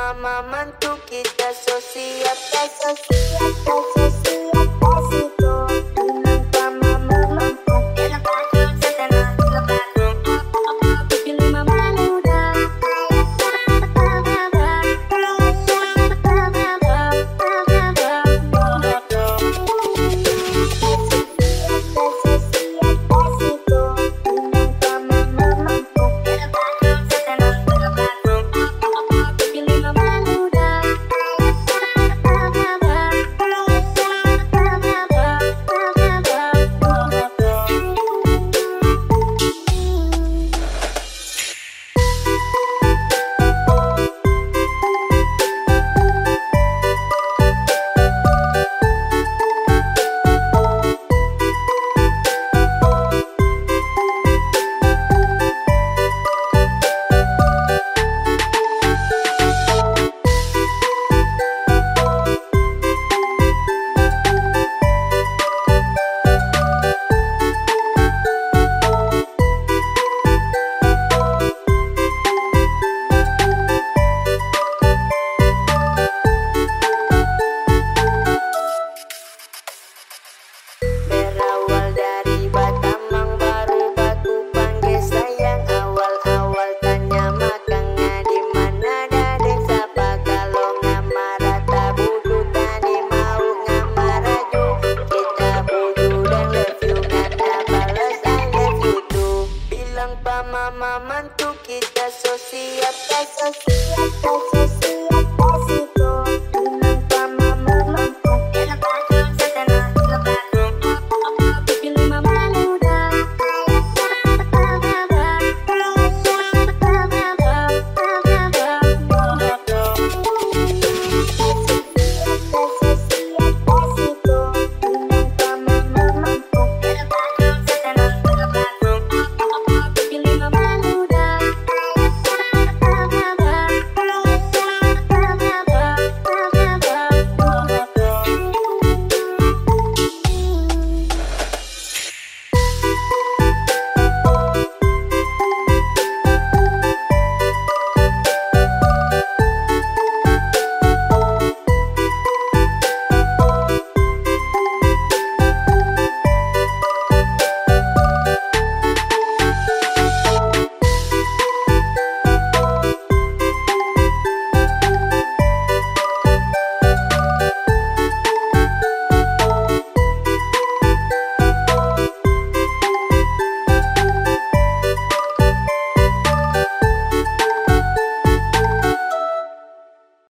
mama mantu kita sosial, sosial, sosial. Papa, mama, mantu kita so siap, so siap, so siap.